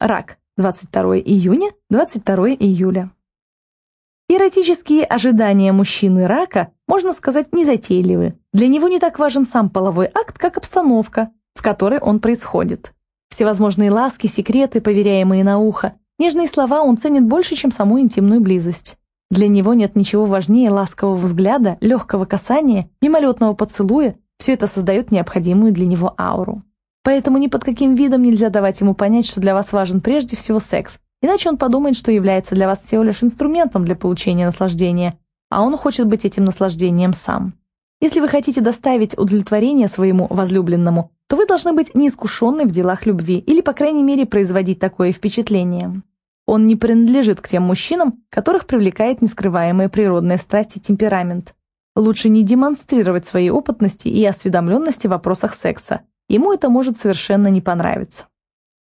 Рак. 22 июня, 22 июля. Эротические ожидания мужчины рака, можно сказать, незатейливы. Для него не так важен сам половой акт, как обстановка, в которой он происходит. Всевозможные ласки, секреты, поверяемые на ухо, нежные слова он ценит больше, чем саму интимную близость. Для него нет ничего важнее ласкового взгляда, легкого касания, мимолетного поцелуя, все это создает необходимую для него ауру. Поэтому ни под каким видом нельзя давать ему понять, что для вас важен прежде всего секс, Иначе он подумает, что является для вас всего лишь инструментом для получения наслаждения, а он хочет быть этим наслаждением сам. Если вы хотите доставить удовлетворение своему возлюбленному, то вы должны быть неискушенны в делах любви или, по крайней мере, производить такое впечатление. Он не принадлежит к тем мужчинам, которых привлекает нескрываемая природная страсть и темперамент. Лучше не демонстрировать своей опытности и осведомленности в вопросах секса. Ему это может совершенно не понравиться.